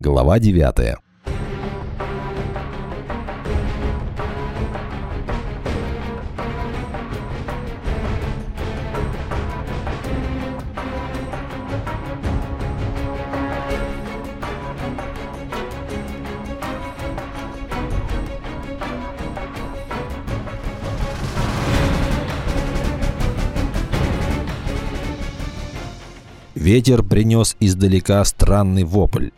Глава 9. Ветер принес издалека странный вопль.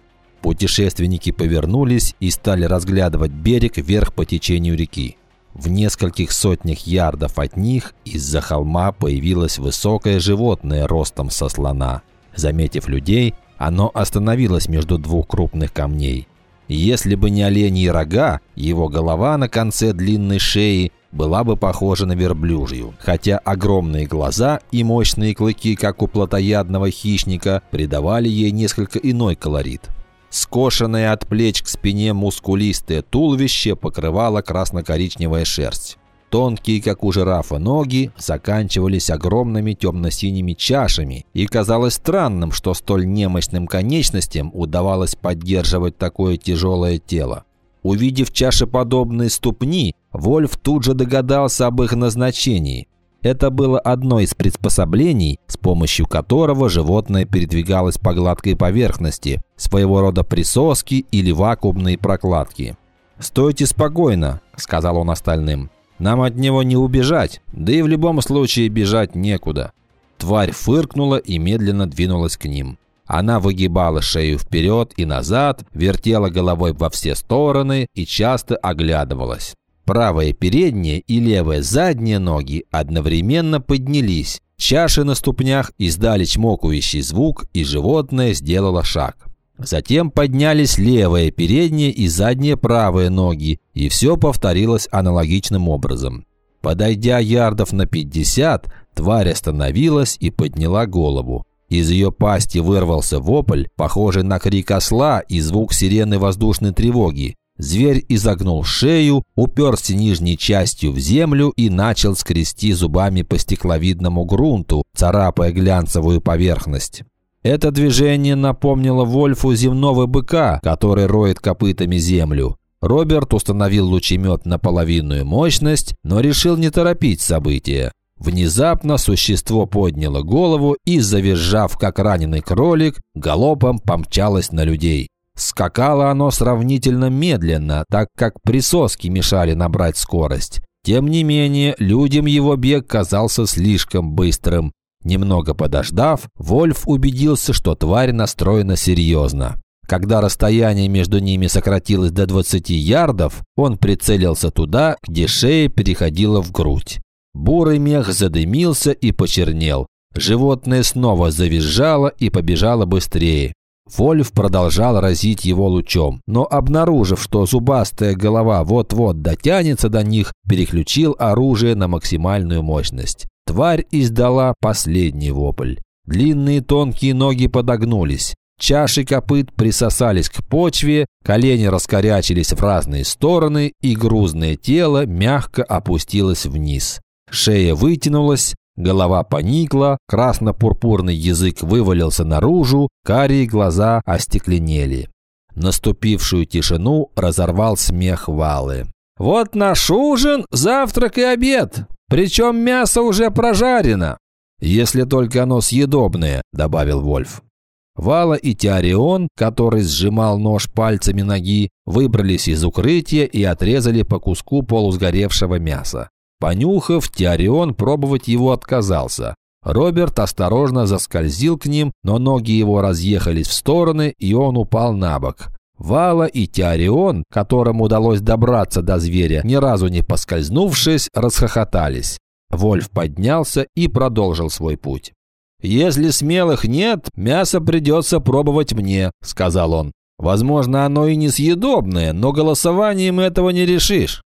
Путешественники повернулись и стали разглядывать берег вверх по течению реки. В нескольких сотнях ярдов от них из-за холма появилось высокое животное ростом со слона. Заметив людей, оно остановилось между двух крупных камней. Если бы не оленьи рога, его голова на конце длинной шеи была бы похожа на верблюжью, хотя огромные глаза и мощные клыки, как у плотоядного хищника, придавали ей несколько иной колорит. Скошенное от плеч к спине мускулистое туловище покрывало красно-коричневая шерсть. Тонкие, как у жирафа, ноги заканчивались огромными темно-синими чашами, и казалось странным, что столь немощным конечностям удавалось поддерживать такое тяжелое тело. Увидев чашеподобные ступни, Вольф тут же догадался об их назначении. Это было одно из приспособлений, с помощью которого животное передвигалось по гладкой поверхности, своего рода присоски или вакуумные прокладки. «Стойте спокойно», – сказал он остальным. «Нам от него не убежать, да и в любом случае бежать некуда». Тварь фыркнула и медленно двинулась к ним. Она выгибала шею вперед и назад, вертела головой во все стороны и часто оглядывалась. Правая передняя и левая задняя ноги одновременно поднялись. Чаши на ступнях издали чмокающий звук, и животное сделало шаг. Затем поднялись левая передняя и задняя правая ноги, и все повторилось аналогичным образом. Подойдя ярдов на 50, тварь остановилась и подняла голову. Из ее пасти вырвался вопль, похожий на крик осла и звук сирены воздушной тревоги. Зверь изогнул шею, уперся нижней частью в землю и начал скрести зубами по стекловидному грунту, царапая глянцевую поверхность. Это движение напомнило Вольфу земного быка, который роет копытами землю. Роберт установил лучемет на половинную мощность, но решил не торопить события. Внезапно существо подняло голову и, завизжав как раненый кролик, галопом помчалось на людей. Скакало оно сравнительно медленно, так как присоски мешали набрать скорость. Тем не менее, людям его бег казался слишком быстрым. Немного подождав, Вольф убедился, что тварь настроена серьезно. Когда расстояние между ними сократилось до 20 ярдов, он прицелился туда, где шея переходила в грудь. Бурый мех задымился и почернел. Животное снова завизжало и побежало быстрее. Вольф продолжал разить его лучом, но, обнаружив, что зубастая голова вот-вот дотянется до них, переключил оружие на максимальную мощность. Тварь издала последний вопль. Длинные тонкие ноги подогнулись. Чаши копыт присосались к почве, колени раскорячились в разные стороны, и грузное тело мягко опустилось вниз. Шея вытянулась, голова поникла, красно-пурпурный язык вывалился наружу, карие глаза остекленели. Наступившую тишину разорвал смех Валы. «Вот наш ужин, завтрак и обед. Причем мясо уже прожарено. Если только оно съедобное», – добавил Вольф. Вала и Теорион, который сжимал нож пальцами ноги, выбрались из укрытия и отрезали по куску полусгоревшего мяса. Понюхав, Теорион пробовать его отказался. Роберт осторожно заскользил к ним, но ноги его разъехались в стороны, и он упал на бок. Вала и Теорион, которым удалось добраться до зверя, ни разу не поскользнувшись, расхохотались. Вольф поднялся и продолжил свой путь. «Если смелых нет, мясо придется пробовать мне», — сказал он. «Возможно, оно и несъедобное, но голосованием этого не решишь».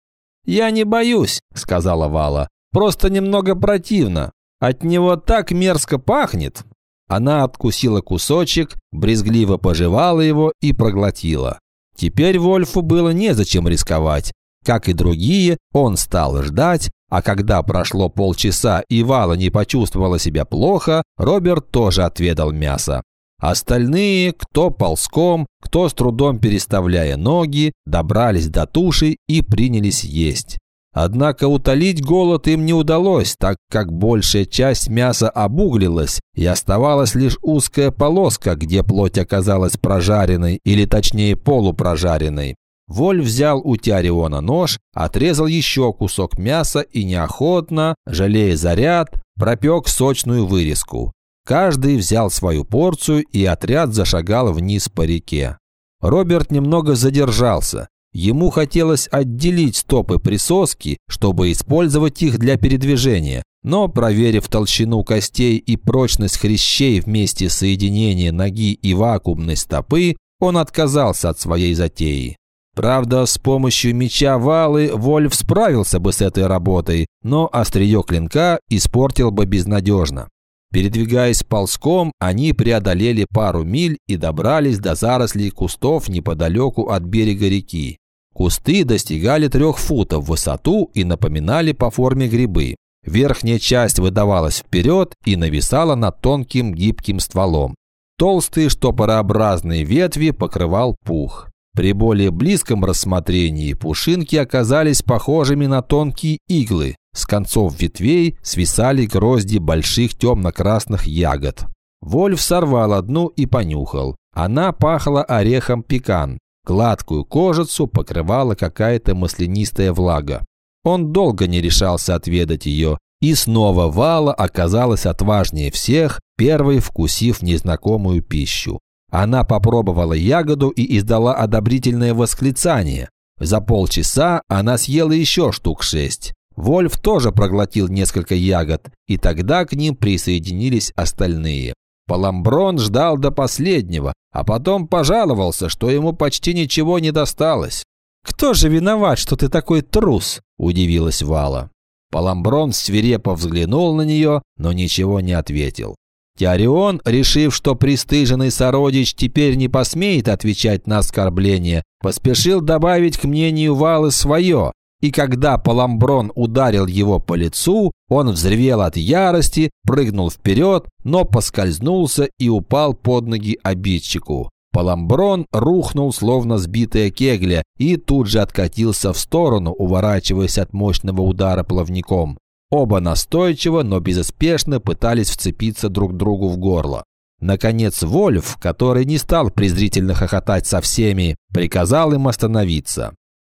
«Я не боюсь», — сказала Вала. «Просто немного противно. От него так мерзко пахнет». Она откусила кусочек, брезгливо пожевала его и проглотила. Теперь Вольфу было незачем рисковать. Как и другие, он стал ждать, а когда прошло полчаса и Вала не почувствовала себя плохо, Роберт тоже отведал мясо. Остальные, кто ползком, кто с трудом переставляя ноги, добрались до туши и принялись есть. Однако утолить голод им не удалось, так как большая часть мяса обуглилась, и оставалась лишь узкая полоска, где плоть оказалась прожаренной, или точнее полупрожаренной. Воль взял у Тиариона нож, отрезал еще кусок мяса и неохотно, жалея заряд, пропек сочную вырезку. Каждый взял свою порцию, и отряд зашагал вниз по реке. Роберт немного задержался. Ему хотелось отделить стопы присоски, чтобы использовать их для передвижения, но, проверив толщину костей и прочность хрящей вместе соединения ноги и вакуумной стопы, он отказался от своей затеи. Правда, с помощью меча Валы Вольф справился бы с этой работой, но острие клинка испортил бы безнадежно. Передвигаясь ползком, они преодолели пару миль и добрались до зарослей кустов неподалеку от берега реки. Кусты достигали трех футов в высоту и напоминали по форме грибы. Верхняя часть выдавалась вперед и нависала над тонким гибким стволом. Толстые штопорообразные ветви покрывал пух. При более близком рассмотрении пушинки оказались похожими на тонкие иглы. С концов ветвей свисали грозди больших темно-красных ягод. Вольф сорвал одну и понюхал. Она пахла орехом пекан. Гладкую кожицу покрывала какая-то маслянистая влага. Он долго не решался отведать ее, и снова Вала оказалась отважнее всех, первой вкусив незнакомую пищу. Она попробовала ягоду и издала одобрительное восклицание. За полчаса она съела еще штук шесть. Вольф тоже проглотил несколько ягод, и тогда к ним присоединились остальные. Паламброн ждал до последнего, а потом пожаловался, что ему почти ничего не досталось. «Кто же виноват, что ты такой трус?» – удивилась Вала. Паламброн свирепо взглянул на нее, но ничего не ответил. Теорион, решив, что пристыженный сородич теперь не посмеет отвечать на оскорбление, поспешил добавить к мнению Валы свое, и когда Паламброн ударил его по лицу, он взревел от ярости, прыгнул вперед, но поскользнулся и упал под ноги обидчику. Паламброн рухнул, словно сбитая кегля, и тут же откатился в сторону, уворачиваясь от мощного удара плавником. Оба настойчиво, но безуспешно пытались вцепиться друг другу в горло. Наконец Вольф, который не стал презрительно хохотать со всеми, приказал им остановиться.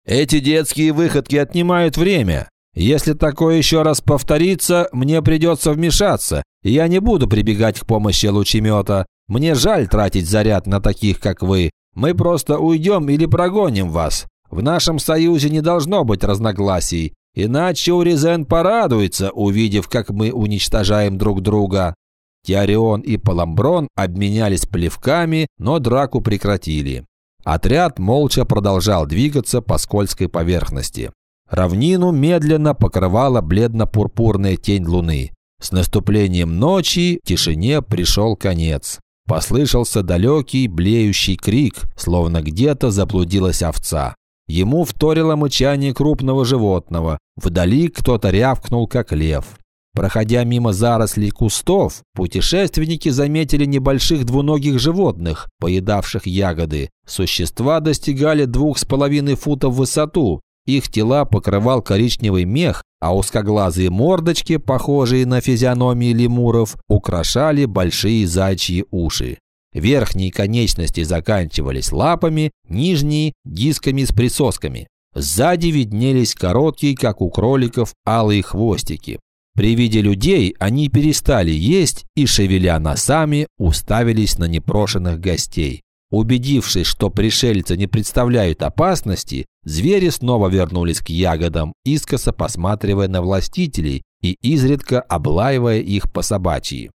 Эти детские выходки отнимают время. Если такое еще раз повторится, мне придется вмешаться, я не буду прибегать к помощи лучемета. Мне жаль тратить заряд на таких, как вы. Мы просто уйдем или прогоним вас. В нашем союзе не должно быть разногласий, иначе Уризен порадуется, увидев, как мы уничтожаем друг друга». Теорион и Паламброн обменялись плевками, но драку прекратили. Отряд молча продолжал двигаться по скользкой поверхности. Равнину медленно покрывала бледно-пурпурная тень луны. С наступлением ночи тишине пришел конец. Послышался далекий блеющий крик, словно где-то заблудилась овца. Ему вторило мычание крупного животного. Вдали кто-то рявкнул, как лев. Проходя мимо зарослей кустов, путешественники заметили небольших двуногих животных, поедавших ягоды. Существа достигали двух с половиной футов в высоту. Их тела покрывал коричневый мех, а узкоглазые мордочки, похожие на физиономии лемуров, украшали большие зайчьи уши. Верхние конечности заканчивались лапами, нижние – дисками с присосками. Сзади виднелись короткие, как у кроликов, алые хвостики. При виде людей они перестали есть и, шевеля носами, уставились на непрошенных гостей. Убедившись, что пришельцы не представляют опасности, звери снова вернулись к ягодам, искоса посматривая на властителей и изредка облаивая их по собачьи.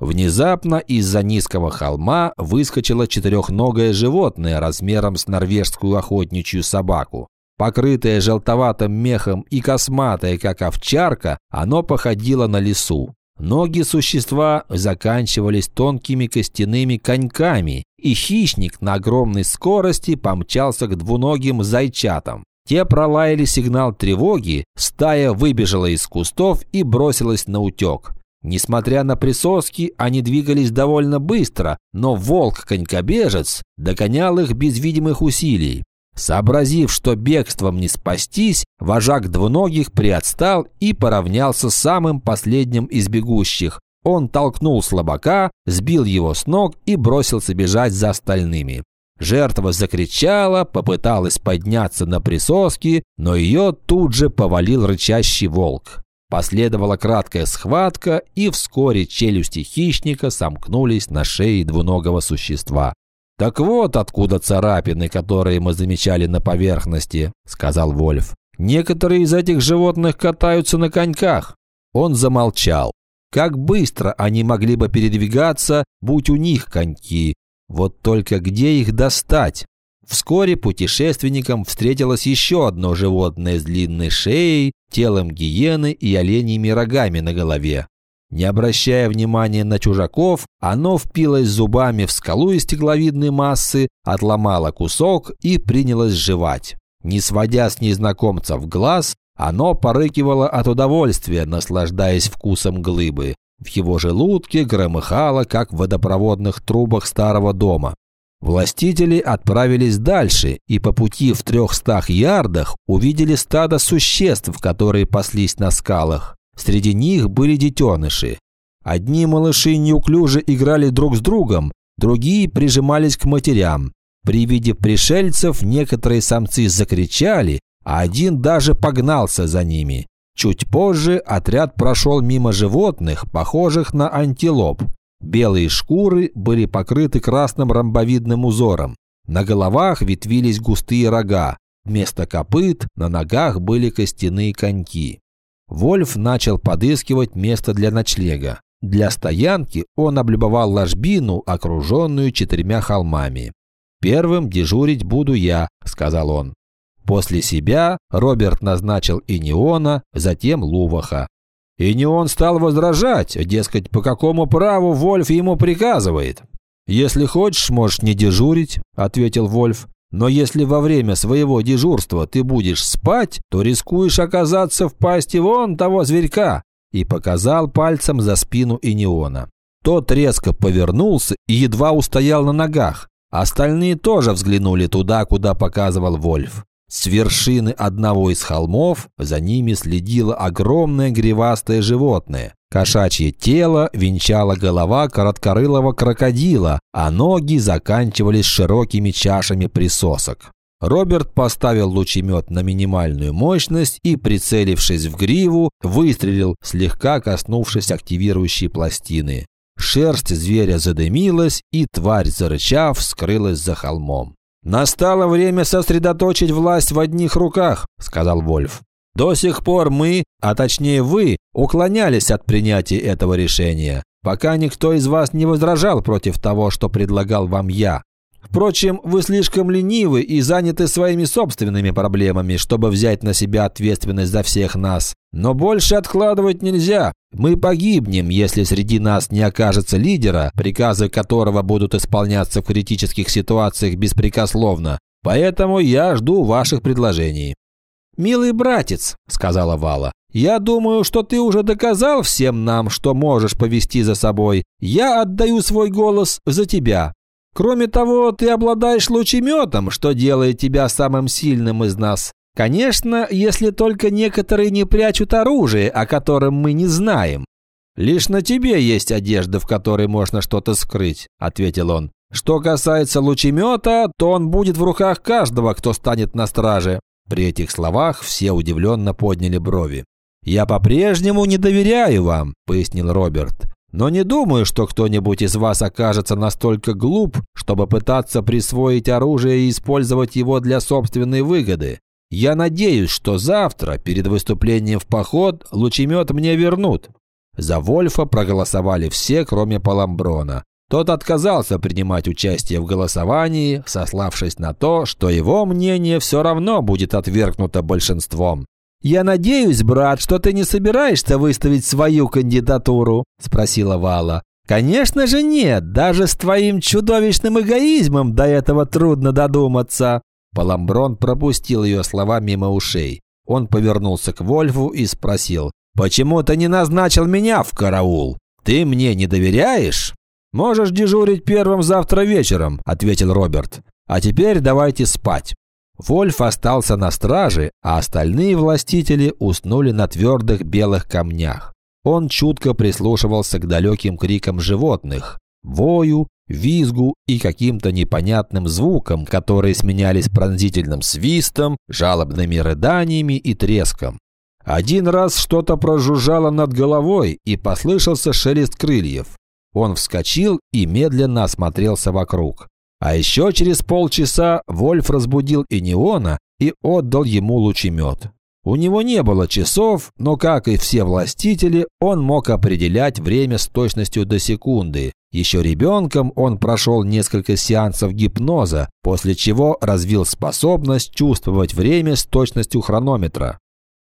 Внезапно из-за низкого холма выскочило четырехногое животное размером с норвежскую охотничью собаку. Покрытое желтоватым мехом и косматое, как овчарка, оно походило на лису. Ноги существа заканчивались тонкими костяными коньками, и хищник на огромной скорости помчался к двуногим зайчатам. Те пролаяли сигнал тревоги, стая выбежала из кустов и бросилась на утек. Несмотря на присоски, они двигались довольно быстро, но волк-конькобежец догонял их без видимых усилий. Сообразив, что бегством не спастись, вожак двуногих приотстал и поравнялся с самым последним из бегущих. Он толкнул слабака, сбил его с ног и бросился бежать за остальными. Жертва закричала, попыталась подняться на присоски, но ее тут же повалил рычащий волк. Последовала краткая схватка, и вскоре челюсти хищника сомкнулись на шее двуногого существа. «Так вот откуда царапины, которые мы замечали на поверхности», – сказал Вольф. «Некоторые из этих животных катаются на коньках». Он замолчал. Как быстро они могли бы передвигаться, будь у них коньки. Вот только где их достать? Вскоре путешественникам встретилось еще одно животное с длинной шеей, телом гиены и оленьими рогами на голове. Не обращая внимания на чужаков, оно впилось зубами в скалу из стекловидной массы, отломало кусок и принялось жевать. Не сводя с незнакомцев глаз, оно порыкивало от удовольствия, наслаждаясь вкусом глыбы. В его желудке громыхало, как в водопроводных трубах старого дома. Властители отправились дальше и по пути в трехстах ярдах увидели стадо существ, которые паслись на скалах. Среди них были детеныши. Одни малыши неуклюже играли друг с другом, другие прижимались к матерям. При виде пришельцев некоторые самцы закричали, а один даже погнался за ними. Чуть позже отряд прошел мимо животных, похожих на антилоп. Белые шкуры были покрыты красным ромбовидным узором. На головах ветвились густые рога. Вместо копыт на ногах были костяные коньки. Вольф начал подыскивать место для ночлега. Для стоянки он облюбовал ложбину, окруженную четырьмя холмами. «Первым дежурить буду я», – сказал он. После себя Роберт назначил Иниона, затем Луваха. И не он стал возражать, дескать, по какому праву Вольф ему приказывает. «Если хочешь, можешь не дежурить», – ответил Вольф. «Но если во время своего дежурства ты будешь спать, то рискуешь оказаться в пасти вон того зверька», и показал пальцем за спину Иниона. Тот резко повернулся и едва устоял на ногах. Остальные тоже взглянули туда, куда показывал Вольф. С вершины одного из холмов за ними следило огромное гривастое животное. Кошачье тело венчала голова короткорылого крокодила, а ноги заканчивались широкими чашами присосок. Роберт поставил лучемет на минимальную мощность и, прицелившись в гриву, выстрелил, слегка коснувшись активирующей пластины. Шерсть зверя задымилась, и тварь, зарычав, скрылась за холмом. «Настало время сосредоточить власть в одних руках», – сказал Вольф. «До сих пор мы, а точнее вы, уклонялись от принятия этого решения, пока никто из вас не возражал против того, что предлагал вам я. Впрочем, вы слишком ленивы и заняты своими собственными проблемами, чтобы взять на себя ответственность за всех нас. Но больше откладывать нельзя. Мы погибнем, если среди нас не окажется лидера, приказы которого будут исполняться в критических ситуациях беспрекословно. Поэтому я жду ваших предложений». «Милый братец», – сказала Вала, – «я думаю, что ты уже доказал всем нам, что можешь повести за собой. Я отдаю свой голос за тебя. Кроме того, ты обладаешь лучеметом, что делает тебя самым сильным из нас. Конечно, если только некоторые не прячут оружие, о котором мы не знаем. Лишь на тебе есть одежда, в которой можно что-то скрыть, ответил он. Что касается лучемета, то он будет в руках каждого, кто станет на страже. При этих словах все удивленно подняли брови. «Я по-прежнему не доверяю вам», – пояснил Роберт. Но не думаю, что кто-нибудь из вас окажется настолько глуп, чтобы пытаться присвоить оружие и использовать его для собственной выгоды. Я надеюсь, что завтра, перед выступлением в поход, лучемет мне вернут». За Вольфа проголосовали все, кроме Паламброна. Тот отказался принимать участие в голосовании, сославшись на то, что его мнение все равно будет отвергнуто большинством. «Я надеюсь, брат, что ты не собираешься выставить свою кандидатуру?» – спросила Вала. «Конечно же нет, даже с твоим чудовищным эгоизмом до этого трудно додуматься». Паламброн пропустил ее слова мимо ушей. Он повернулся к Вольфу и спросил, Почему ты не назначил меня в караул? Ты мне не доверяешь?» «Можешь дежурить первым завтра вечером», – ответил Роберт. «А теперь давайте спать». Вольф остался на страже, а остальные властители уснули на твердых белых камнях. Он чутко прислушивался к далеким крикам животных, вою, визгу и каким-то непонятным звукам, которые сменялись пронзительным свистом, жалобными рыданиями и треском. Один раз что-то прожужжало над головой и послышался шелест крыльев. Он вскочил и медленно осмотрелся вокруг. А еще через полчаса Вольф разбудил Иниона и отдал ему лучемет. У него не было часов, но, как и все властители, он мог определять время с точностью до секунды. Еще ребенком он прошел несколько сеансов гипноза, после чего развил способность чувствовать время с точностью хронометра.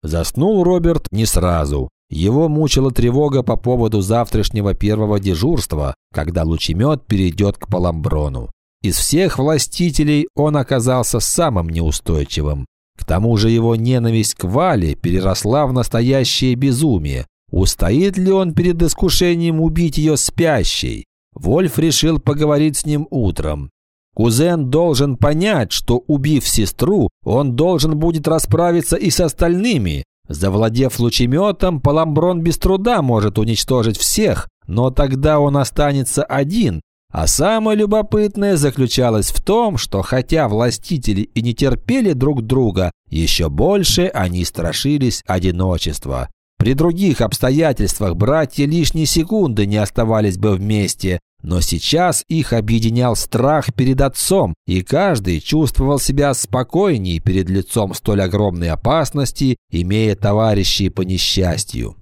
Заснул Роберт не сразу. Его мучила тревога по поводу завтрашнего первого дежурства, когда лучемет перейдет к Паламброну. Из всех властителей он оказался самым неустойчивым. К тому же его ненависть к Вале переросла в настоящее безумие. Устоит ли он перед искушением убить ее спящей? Вольф решил поговорить с ним утром. Кузен должен понять, что, убив сестру, он должен будет расправиться и с остальными. Завладев лучеметом, Паламброн без труда может уничтожить всех, но тогда он останется один, а самое любопытное заключалось в том, что хотя властители и не терпели друг друга, еще больше они страшились одиночества. При других обстоятельствах братья лишние секунды не оставались бы вместе, но сейчас их объединял страх перед отцом, и каждый чувствовал себя спокойнее перед лицом столь огромной опасности, имея товарищей по несчастью.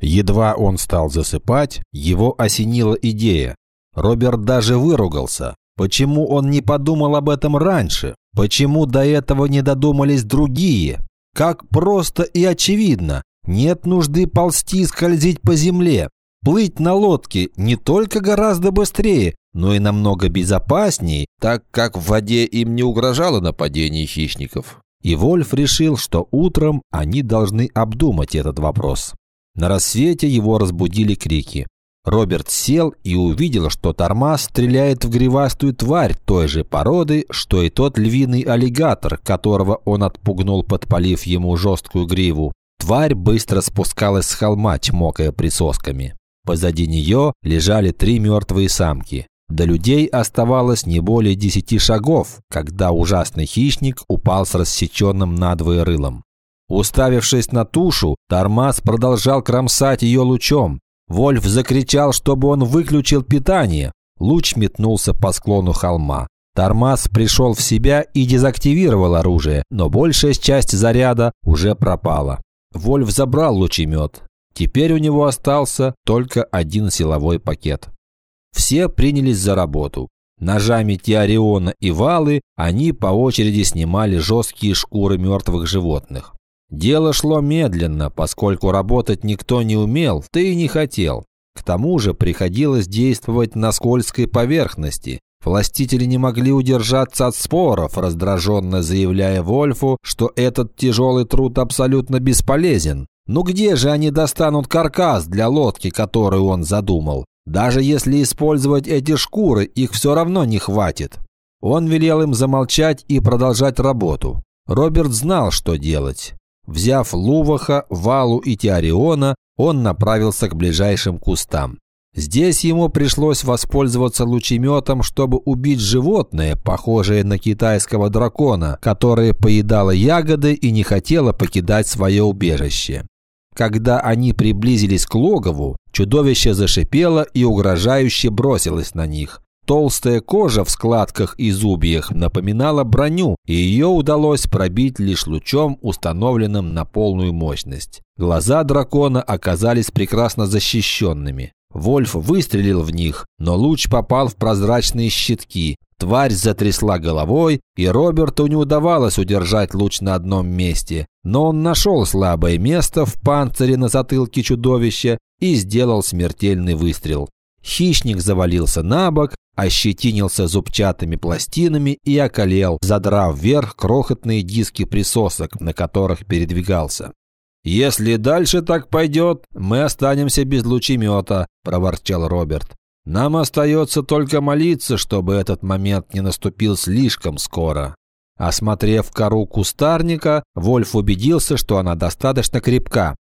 Едва он стал засыпать, его осенила идея. Роберт даже выругался. Почему он не подумал об этом раньше? Почему до этого не додумались другие? Как просто и очевидно. Нет нужды ползти и скользить по земле. Плыть на лодке не только гораздо быстрее, но и намного безопаснее, так как в воде им не угрожало нападение хищников. И Вольф решил, что утром они должны обдумать этот вопрос. На рассвете его разбудили крики. Роберт сел и увидел, что тормоз стреляет в гривастую тварь той же породы, что и тот львиный аллигатор, которого он отпугнул, подпалив ему жесткую гриву. Тварь быстро спускалась с холма, чмокая присосками. Позади нее лежали три мертвые самки. До людей оставалось не более десяти шагов, когда ужасный хищник упал с рассеченным надвое рылом. Уставившись на тушу, Тормаз продолжал кромсать ее лучом, Вольф закричал, чтобы он выключил питание. Луч метнулся по склону холма. Тормаз пришел в себя и дезактивировал оружие, но большая часть заряда уже пропала. Вольф забрал лучемет. Теперь у него остался только один силовой пакет. Все принялись за работу. Ножами Теориона и Валы они по очереди снимали жесткие шкуры мертвых животных. Дело шло медленно, поскольку работать никто не умел, да и не хотел. К тому же приходилось действовать на скользкой поверхности. Властители не могли удержаться от споров, раздраженно заявляя Вольфу, что этот тяжелый труд абсолютно бесполезен. Ну где же они достанут каркас для лодки, которую он задумал? Даже если использовать эти шкуры, их все равно не хватит. Он велел им замолчать и продолжать работу. Роберт знал, что делать. Взяв Луваха, Валу и Теориона, он направился к ближайшим кустам. Здесь ему пришлось воспользоваться лучеметом, чтобы убить животное, похожее на китайского дракона, которое поедало ягоды и не хотело покидать свое убежище. Когда они приблизились к логову, чудовище зашипело и угрожающе бросилось на них. Толстая кожа в складках и зубьях напоминала броню, и ее удалось пробить лишь лучом, установленным на полную мощность. Глаза дракона оказались прекрасно защищенными. Вольф выстрелил в них, но луч попал в прозрачные щитки. Тварь затрясла головой, и Роберту не удавалось удержать луч на одном месте. Но он нашел слабое место в панцире на затылке чудовища и сделал смертельный выстрел. Хищник завалился на бок, ощетинился зубчатыми пластинами и околел, задрав вверх крохотные диски присосок, на которых передвигался. «Если дальше так пойдет, мы останемся без лучемета», – проворчал Роберт. «Нам остается только молиться, чтобы этот момент не наступил слишком скоро». Осмотрев кору кустарника, Вольф убедился, что она достаточно крепка.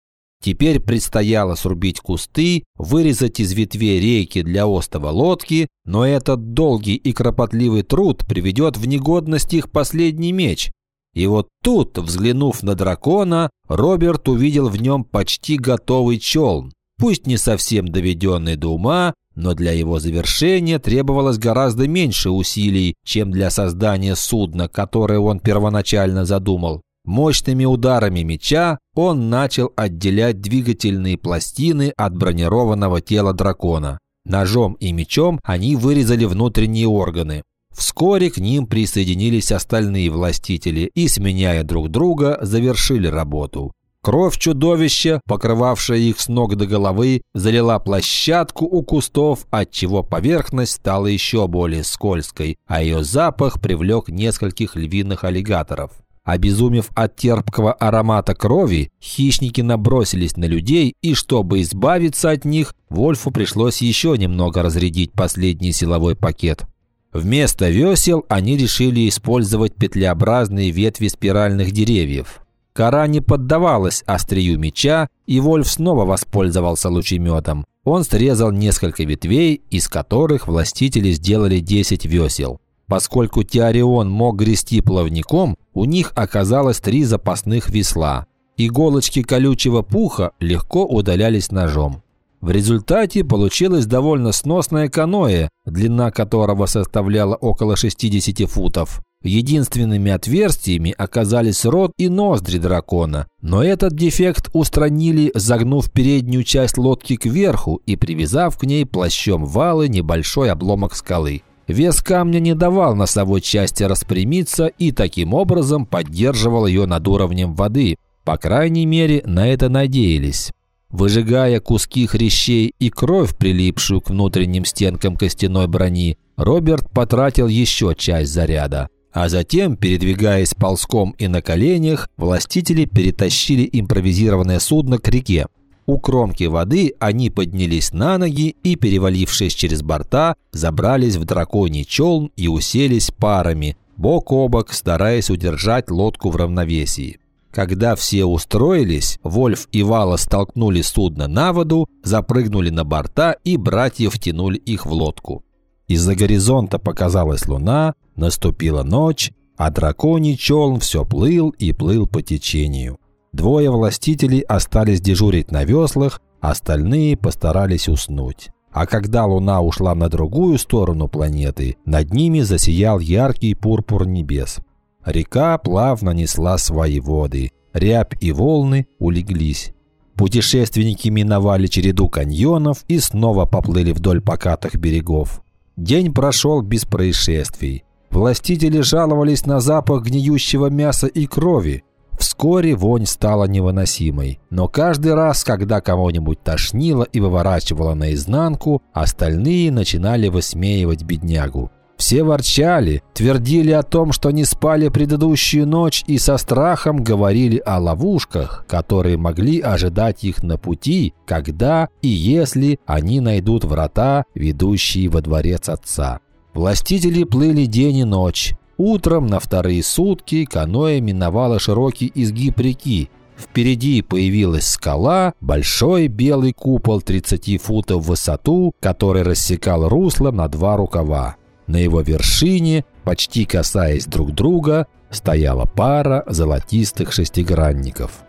Теперь предстояло срубить кусты, вырезать из ветвей рейки для остова лодки, но этот долгий и кропотливый труд приведет в негодность их последний меч. И вот тут, взглянув на дракона, Роберт увидел в нем почти готовый челн. Пусть не совсем доведенный до ума, но для его завершения требовалось гораздо меньше усилий, чем для создания судна, которое он первоначально задумал. Мощными ударами меча он начал отделять двигательные пластины от бронированного тела дракона. Ножом и мечом они вырезали внутренние органы. Вскоре к ним присоединились остальные властители и, сменяя друг друга, завершили работу. Кровь чудовища, покрывавшая их с ног до головы, залила площадку у кустов, отчего поверхность стала еще более скользкой, а ее запах привлек нескольких львиных аллигаторов. Обезумев от терпкого аромата крови, хищники набросились на людей, и чтобы избавиться от них, Вольфу пришлось еще немного разрядить последний силовой пакет. Вместо весел они решили использовать петлеобразные ветви спиральных деревьев. Кора не поддавалась острию меча, и Вольф снова воспользовался лучеметом. Он срезал несколько ветвей, из которых властители сделали 10 весел. Поскольку Теорион мог грести плавником, у них оказалось три запасных весла. Иголочки колючего пуха легко удалялись ножом. В результате получилось довольно сносное каноэ, длина которого составляла около 60 футов. Единственными отверстиями оказались рот и ноздри дракона, но этот дефект устранили, загнув переднюю часть лодки кверху и привязав к ней плащом валы небольшой обломок скалы. Вес камня не давал носовой части распрямиться и таким образом поддерживал ее над уровнем воды. По крайней мере, на это надеялись. Выжигая куски хрящей и кровь, прилипшую к внутренним стенкам костяной брони, Роберт потратил еще часть заряда. А затем, передвигаясь ползком и на коленях, властители перетащили импровизированное судно к реке. У кромки воды они поднялись на ноги и, перевалившись через борта, забрались в драконий челн и уселись парами, бок о бок, стараясь удержать лодку в равновесии. Когда все устроились, Вольф и Вала столкнули судно на воду, запрыгнули на борта и братья втянули их в лодку. Из-за горизонта показалась луна, наступила ночь, а драконий челн все плыл и плыл по течению. Двое властителей остались дежурить на веслах, остальные постарались уснуть. А когда луна ушла на другую сторону планеты, над ними засиял яркий пурпур небес. Река плавно несла свои воды. Рябь и волны улеглись. Путешественники миновали череду каньонов и снова поплыли вдоль покатых берегов. День прошел без происшествий. Властители жаловались на запах гниющего мяса и крови, Вскоре вонь стала невыносимой. Но каждый раз, когда кого-нибудь тошнило и выворачивало наизнанку, остальные начинали высмеивать беднягу. Все ворчали, твердили о том, что не спали предыдущую ночь и со страхом говорили о ловушках, которые могли ожидать их на пути, когда и если они найдут врата, ведущие во дворец отца. Властители плыли день и ночь, Утром на вторые сутки каноэ миновало широкий изгиб реки. Впереди появилась скала, большой белый купол 30 футов в высоту, который рассекал русло на два рукава. На его вершине, почти касаясь друг друга, стояла пара золотистых шестигранников.